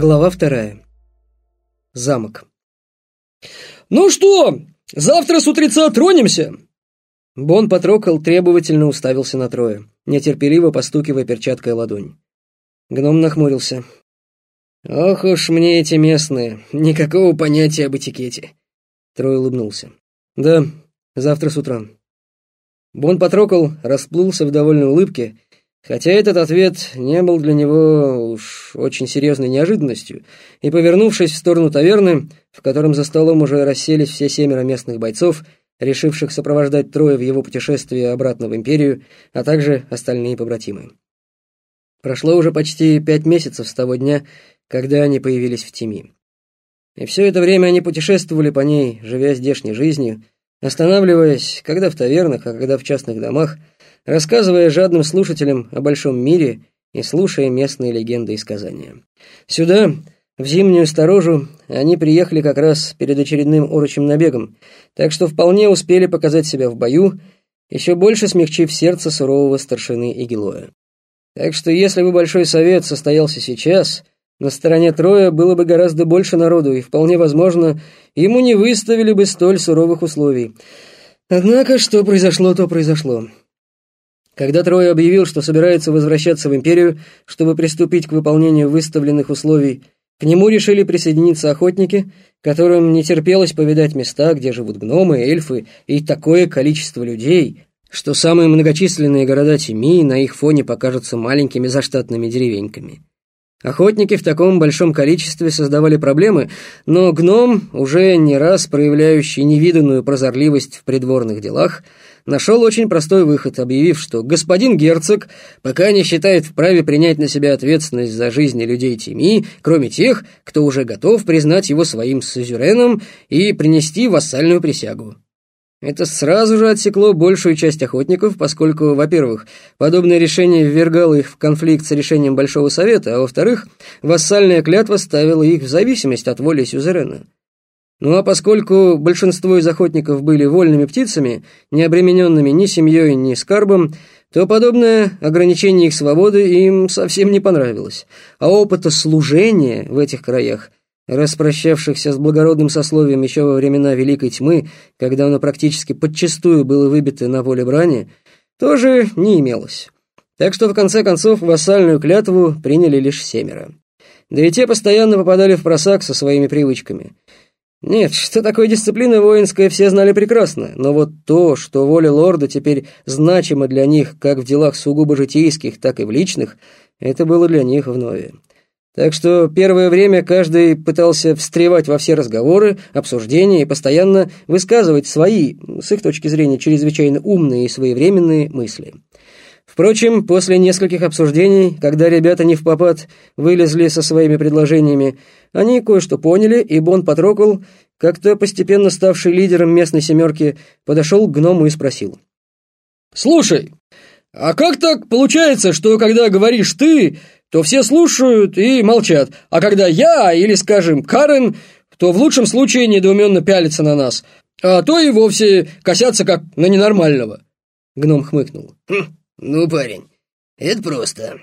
Глава вторая. Замок. «Ну что, завтра с утреца тронемся?» Бон потрогал, требовательно уставился на Троя, нетерпеливо постукивая перчаткой ладонь. Гном нахмурился. «Ох уж мне эти местные, никакого понятия об этикете!» Трой улыбнулся. «Да, завтра с утра». Бон потрогал, расплылся в довольной улыбке Хотя этот ответ не был для него уж очень серьезной неожиданностью, и, повернувшись в сторону таверны, в котором за столом уже расселись все семеро местных бойцов, решивших сопровождать Троя в его путешествии обратно в Империю, а также остальные побратимы. Прошло уже почти пять месяцев с того дня, когда они появились в Тими. И все это время они путешествовали по ней, живя здешней жизнью, останавливаясь, когда в тавернах, а когда в частных домах, рассказывая жадным слушателям о большом мире и слушая местные легенды и сказания. Сюда, в зимнюю сторожу, они приехали как раз перед очередным урочим набегом, так что вполне успели показать себя в бою, еще больше смягчив сердце сурового старшины Игилоя. Так что если бы Большой Совет состоялся сейчас, на стороне Троя было бы гораздо больше народу, и вполне возможно, ему не выставили бы столь суровых условий. Однако, что произошло, то произошло. Когда Трой объявил, что собирается возвращаться в Империю, чтобы приступить к выполнению выставленных условий, к нему решили присоединиться охотники, которым не терпелось повидать места, где живут гномы, эльфы и такое количество людей, что самые многочисленные города Тимии на их фоне покажутся маленькими заштатными деревеньками. Охотники в таком большом количестве создавали проблемы, но гном, уже не раз проявляющий невиданную прозорливость в придворных делах, нашел очень простой выход, объявив, что господин герцог пока не считает вправе принять на себя ответственность за жизни людей Тимии, кроме тех, кто уже готов признать его своим сюзереном и принести вассальную присягу. Это сразу же отсекло большую часть охотников, поскольку, во-первых, подобное решение ввергало их в конфликт с решением Большого Совета, а во-вторых, вассальная клятва ставила их в зависимость от воли сюзерена. Ну а поскольку большинство из охотников были вольными птицами, не обремененными ни семьей, ни скарбом, то подобное ограничение их свободы им совсем не понравилось. А опыта служения в этих краях, распрощавшихся с благородным сословием еще во времена Великой Тьмы, когда оно практически подчастую было выбито на воле брани, тоже не имелось. Так что в конце концов вассальную клятву приняли лишь семеро. Да и те постоянно попадали в просак со своими привычками – нет, что такое дисциплина воинская, все знали прекрасно, но вот то, что воля лорда теперь значима для них как в делах сугубо житейских, так и в личных, это было для них вновь. Так что первое время каждый пытался встревать во все разговоры, обсуждения и постоянно высказывать свои, с их точки зрения, чрезвычайно умные и своевременные мысли. Впрочем, после нескольких обсуждений, когда ребята не в попад вылезли со своими предложениями, они кое-что поняли, и Бон потрогал, как-то постепенно ставший лидером местной семерки, подошел к гному и спросил. «Слушай, а как так получается, что когда говоришь ты, то все слушают и молчат, а когда я или, скажем, Карен, то в лучшем случае недоуменно пялятся на нас, а то и вовсе косятся как на ненормального?» Гном хмыкнул. «Хм, «Ну, парень, это просто.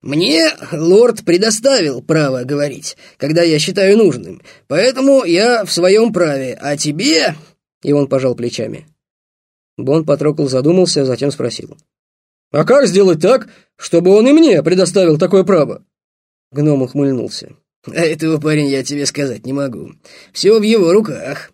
Мне лорд предоставил право говорить, когда я считаю нужным, поэтому я в своем праве, а тебе...» И он пожал плечами. Бон потрогал, задумался, а затем спросил. «А как сделать так, чтобы он и мне предоставил такое право?» Гном ухмыльнулся. «А этого, парень, я тебе сказать не могу. Все в его руках.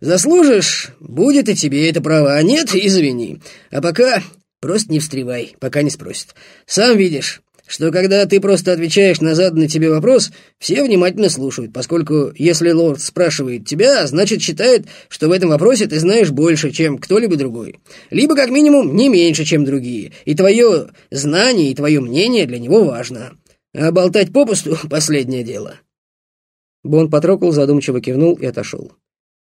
Заслужишь, будет и тебе это право, а нет, извини. А пока Просто не встревай, пока не спросят. Сам видишь, что когда ты просто отвечаешь на заданный тебе вопрос, все внимательно слушают, поскольку если лорд спрашивает тебя, значит считает, что в этом вопросе ты знаешь больше, чем кто-либо другой. Либо, как минимум, не меньше, чем другие, и твое знание и твое мнение для него важно. А болтать попусту — последнее дело». Бон потрогал, задумчиво кивнул и отошел.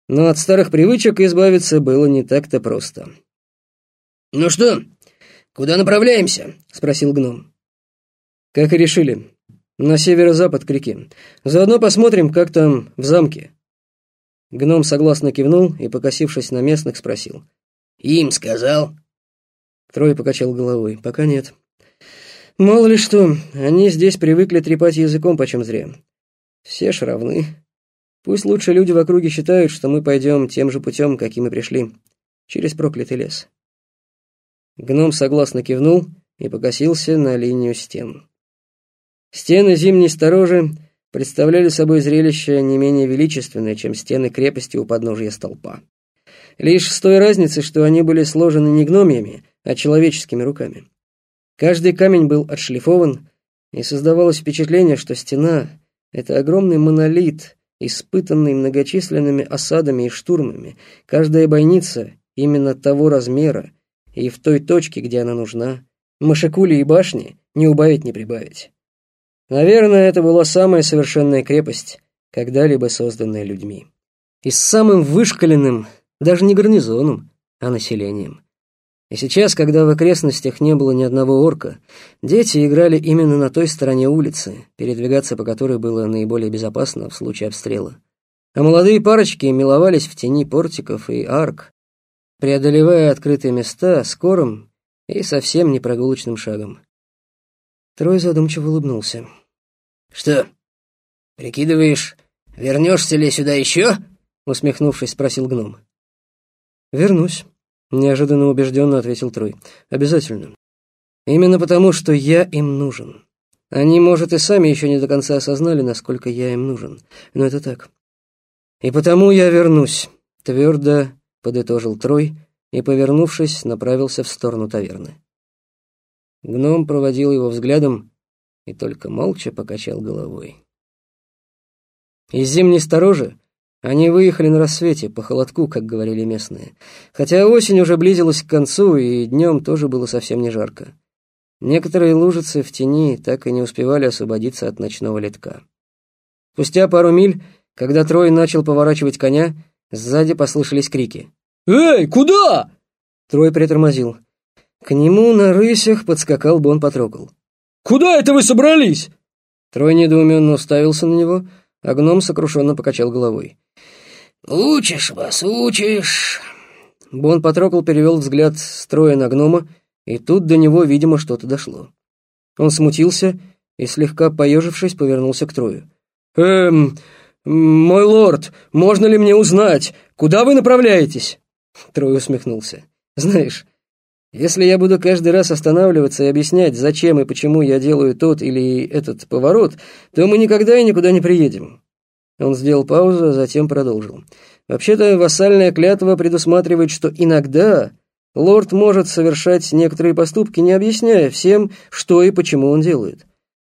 Но от старых привычек избавиться было не так-то просто. «Ну что, куда направляемся?» — спросил гном. «Как и решили. На северо-запад к реке. Заодно посмотрим, как там в замке». Гном согласно кивнул и, покосившись на местных, спросил. «Им сказал?» Трой покачал головой. «Пока нет. Мало ли что, они здесь привыкли трепать языком почем зря. Все ж равны. Пусть лучше люди в округе считают, что мы пойдем тем же путем, каким мы пришли, через проклятый лес. Гном согласно кивнул и покосился на линию стен. Стены зимней сторожи представляли собой зрелище не менее величественное, чем стены крепости у подножия столпа. Лишь с той разницей, что они были сложены не гномиями, а человеческими руками. Каждый камень был отшлифован, и создавалось впечатление, что стена — это огромный монолит, испытанный многочисленными осадами и штурмами. Каждая бойница именно того размера и в той точке, где она нужна. Машекули и башни не убавить, не прибавить. Наверное, это была самая совершенная крепость, когда-либо созданная людьми. И с самым вышкаленным, даже не гарнизоном, а населением. И сейчас, когда в окрестностях не было ни одного орка, дети играли именно на той стороне улицы, передвигаться по которой было наиболее безопасно в случае обстрела. А молодые парочки миловались в тени портиков и арк, преодолевая открытые места скорым и совсем не прогулочным шагом. Трой задумчиво улыбнулся. «Что, прикидываешь, вернешься ли сюда еще?» усмехнувшись, спросил гном. «Вернусь», — неожиданно убежденно ответил Трой. «Обязательно. Именно потому, что я им нужен. Они, может, и сами еще не до конца осознали, насколько я им нужен. Но это так. И потому я вернусь», — твердо подытожил Трой и, повернувшись, направился в сторону таверны. Гном проводил его взглядом и только молча покачал головой. Из зимней сторожи они выехали на рассвете, по холодку, как говорили местные. Хотя осень уже близилась к концу, и днем тоже было совсем не жарко. Некоторые лужицы в тени так и не успевали освободиться от ночного летка. Спустя пару миль, когда Трой начал поворачивать коня, сзади послышались крики. «Эй, куда?» Трой притормозил. К нему на рысях подскакал Бон Патрокол. «Куда это вы собрались?» Трой недоуменно уставился на него, а гном сокрушенно покачал головой. «Учишь вас, учишь!» Бон Патрокол перевел взгляд строя на гнома, и тут до него, видимо, что-то дошло. Он смутился и, слегка поежившись, повернулся к Трою. «Эм, мой лорд, можно ли мне узнать, куда вы направляетесь?» Трой усмехнулся. «Знаешь, если я буду каждый раз останавливаться и объяснять, зачем и почему я делаю тот или этот поворот, то мы никогда и никуда не приедем. Он сделал паузу, а затем продолжил. Вообще-то вассальная клятва предусматривает, что иногда лорд может совершать некоторые поступки, не объясняя всем, что и почему он делает.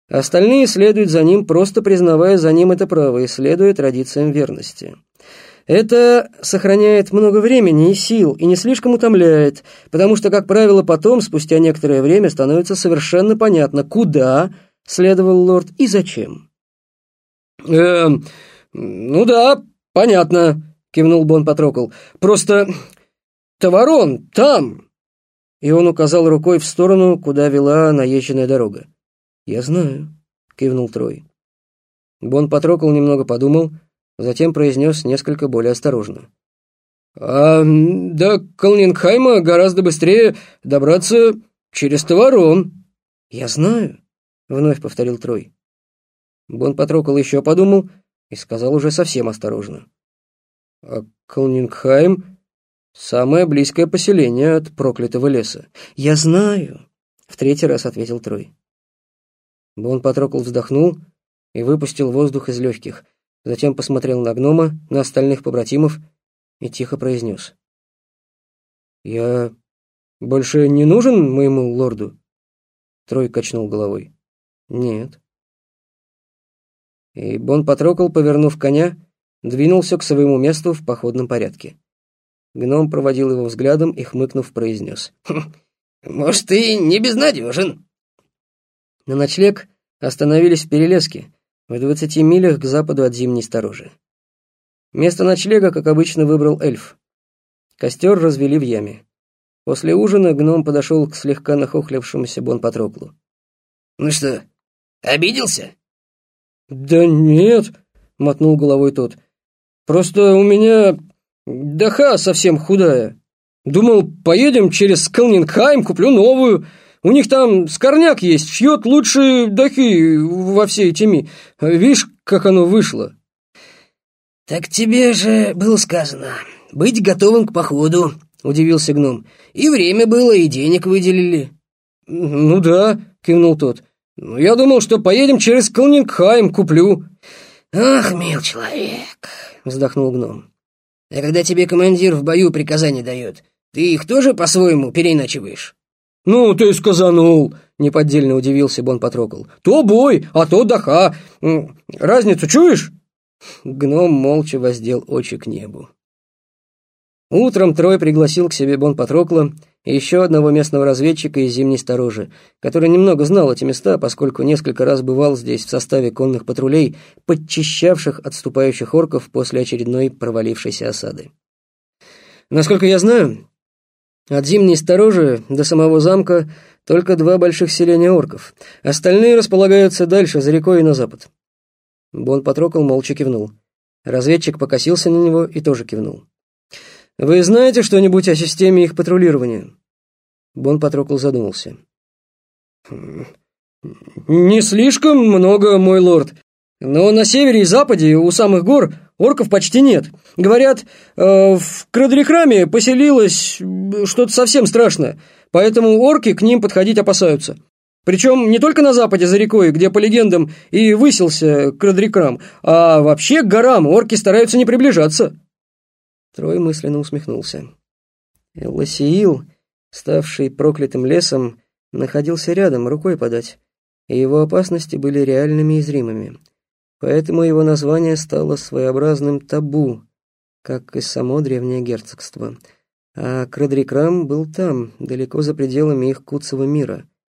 Остальные следуют за ним, просто признавая за ним это право и следуя традициям верности. Это сохраняет много времени и сил и не слишком утомляет, потому что, как правило, потом, спустя некоторое время, становится совершенно понятно, куда следовал лорд и зачем. «Эм, ну да, понятно», — кивнул Бон Патрокол. «Просто Товарон там!» И он указал рукой в сторону, куда вела наезженная дорога. «Я знаю», — кивнул Трой. Бон Патрокол немного подумал — Затем произнес несколько более осторожно. «А до Колнингхайма гораздо быстрее добраться через Товарон». «Я знаю», — вновь повторил Трой. Бон потрогал еще подумал и сказал уже совсем осторожно. «А Колнингхайм — самое близкое поселение от проклятого леса». «Я знаю», — в третий раз ответил Трой. Бон потрогал вздохнул и выпустил воздух из легких — затем посмотрел на гнома, на остальных побратимов и тихо произнес. «Я больше не нужен моему лорду?» Трой качнул головой. «Нет». И Бон потрогал, повернув коня, двинулся к своему месту в походном порядке. Гном проводил его взглядом и, хмыкнув, произнес. «Хм, «Может, ты не безнадежен?» На ночлег остановились в Перелеске, в двадцати милях к западу от зимней сторожи. Место ночлега, как обычно, выбрал эльф. Костер развели в яме. После ужина гном подошел к слегка нахохлившемуся Бон Патроклу. «Ну что, обиделся?» «Да нет», — мотнул головой тот. «Просто у меня даха совсем худая. Думал, поедем через Скалнингхайм, куплю новую, у них там скорняк есть, шьет лучшие дахи во всей теми. Видишь, как оно вышло?» «Так тебе же было сказано, быть готовым к походу», — удивился гном. «И время было, и денег выделили». «Ну да», — кивнул тот. «Но я думал, что поедем через Колнингхайм, куплю». «Ах, мил человек», — вздохнул гном. «А когда тебе командир в бою приказания дает, ты их тоже по-своему переиначиваешь?» «Ну, ты сказанул», — неподдельно удивился Бон потрогал. «То бой, а то даха. Разницу чуешь?» Гном молча воздел очи к небу. Утром Трой пригласил к себе Бон Патрокла и еще одного местного разведчика из Зимней Сторожи, который немного знал эти места, поскольку несколько раз бывал здесь в составе конных патрулей, подчищавших отступающих орков после очередной провалившейся осады. Насколько я знаю, от Зимней Сторожи до самого замка только два больших селения орков, остальные располагаются дальше, за рекой и на запад. Бон Патрокл молча кивнул. Разведчик покосился на него и тоже кивнул. «Вы знаете что-нибудь о системе их патрулирования?» Бон Патрокл задумался. «Не слишком много, мой лорд. Но на севере и западе, у самых гор, орков почти нет. Говорят, э, в Крадрихраме поселилось что-то совсем страшное, поэтому орки к ним подходить опасаются. Причем не только на западе за рекой, где, по легендам, и высился Крадрикрам, а вообще к горам орки стараются не приближаться. Трой мысленно усмехнулся. Элласиил, ставший проклятым лесом, находился рядом, рукой подать, и его опасности были реальными и зримыми. Поэтому его название стало своеобразным табу, как и само древнее герцогство. А Крадрикрам был там, далеко за пределами их куцого мира —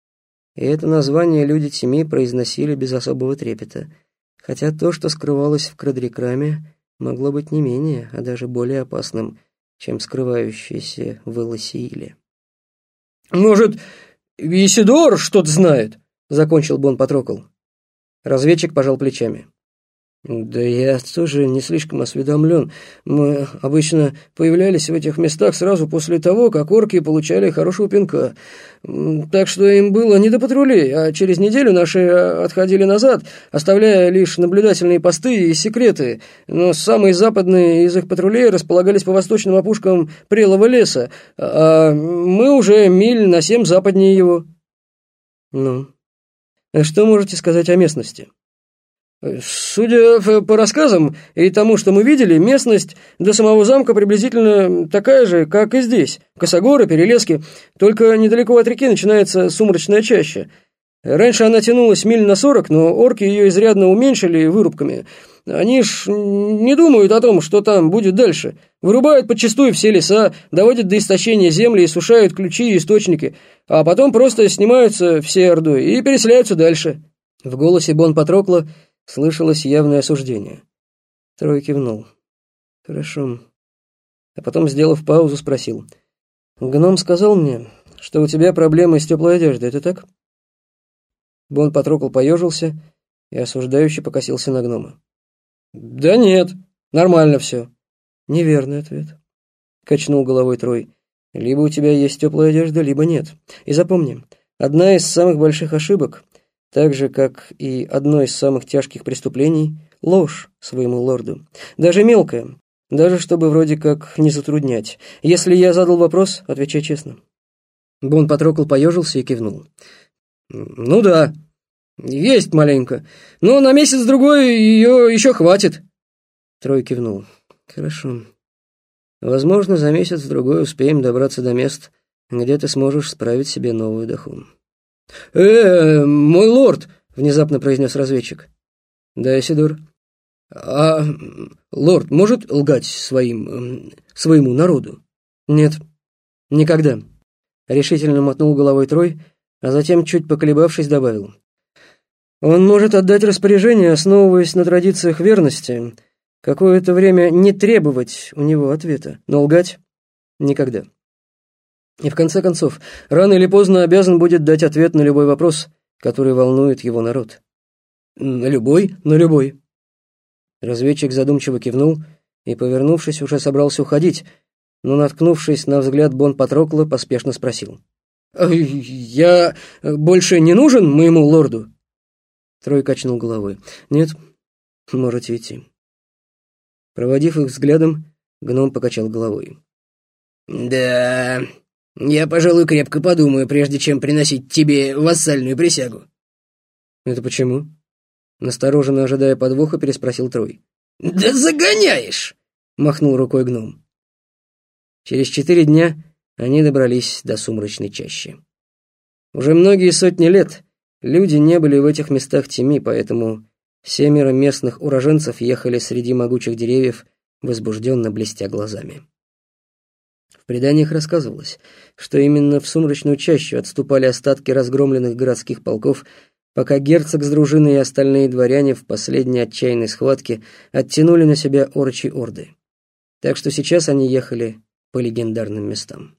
и это название люди Тими произносили без особого трепета, хотя то, что скрывалось в Крадрикраме, могло быть не менее, а даже более опасным, чем скрывающееся в Элосииле. «Может, Исидор что-то знает?» — закончил Бон Патрокол. Разведчик пожал плечами. «Да я тоже не слишком осведомлен. Мы обычно появлялись в этих местах сразу после того, как орки получали хорошего пинка. Так что им было не до патрулей, а через неделю наши отходили назад, оставляя лишь наблюдательные посты и секреты. Но самые западные из их патрулей располагались по восточным опушкам Прелого леса, а мы уже миль на семь западнее его». «Ну, а что можете сказать о местности?» Судя по рассказам и тому, что мы видели, местность до самого замка приблизительно такая же, как и здесь. Косогоры, перелески, только недалеко от реки начинается сумрачная чаща. Раньше она тянулась миль на сорок, но орки ее изрядно уменьшили вырубками. Они ж не думают о том, что там будет дальше. Вырубают подчистую все леса, доводят до истощения земли и сушают ключи и источники, а потом просто снимаются все ордой и переселяются дальше. В голосе Бон Патрокла Слышалось явное осуждение. Трой кивнул. «Хорошо». А потом, сделав паузу, спросил. «Гном сказал мне, что у тебя проблемы с теплой одеждой, это так?» Бон потрогал, поежился и осуждающе покосился на гнома. «Да нет, нормально все». «Неверный ответ», — качнул головой Трой. «Либо у тебя есть теплая одежда, либо нет. И запомни, одна из самых больших ошибок так же, как и одно из самых тяжких преступлений — ложь своему лорду. Даже мелкая, даже чтобы вроде как не затруднять. Если я задал вопрос, отвечай честно. Бон потрогал, поежился и кивнул. «Ну да, есть маленько, но на месяц-другой ее еще хватит». Трой кивнул. «Хорошо. Возможно, за месяц-другой успеем добраться до мест, где ты сможешь справить себе новую доху». «Э, мой лорд!» — внезапно произнес разведчик. «Да, Сидор». «А лорд может лгать своим... своему народу?» «Нет, никогда», — решительно мотнул головой Трой, а затем, чуть поколебавшись, добавил. «Он может отдать распоряжение, основываясь на традициях верности, какое-то время не требовать у него ответа, но лгать — никогда». И в конце концов, рано или поздно обязан будет дать ответ на любой вопрос, который волнует его народ. На любой? На любой. Разведчик задумчиво кивнул и, повернувшись, уже собрался уходить, но, наткнувшись на взгляд Бон Патрокла, поспешно спросил. «Я больше не нужен моему лорду?» Трой качнул головой. «Нет, Можете идти». Проводив их взглядом, гном покачал головой. «Да, я, пожалуй, крепко подумаю, прежде чем приносить тебе вассальную присягу». «Это почему?» Настороженно ожидая подвоха, переспросил Трой. «Да загоняешь!» — махнул рукой гном. Через четыре дня они добрались до сумрачной чащи. Уже многие сотни лет люди не были в этих местах теми, поэтому семеро местных уроженцев ехали среди могучих деревьев, возбужденно блестя глазами. Преданиях рассказывалось, что именно в сумрачную чащу отступали остатки разгромленных городских полков, пока герцог с дружиной и остальные дворяне в последней отчаянной схватке оттянули на себя орчи орды. Так что сейчас они ехали по легендарным местам.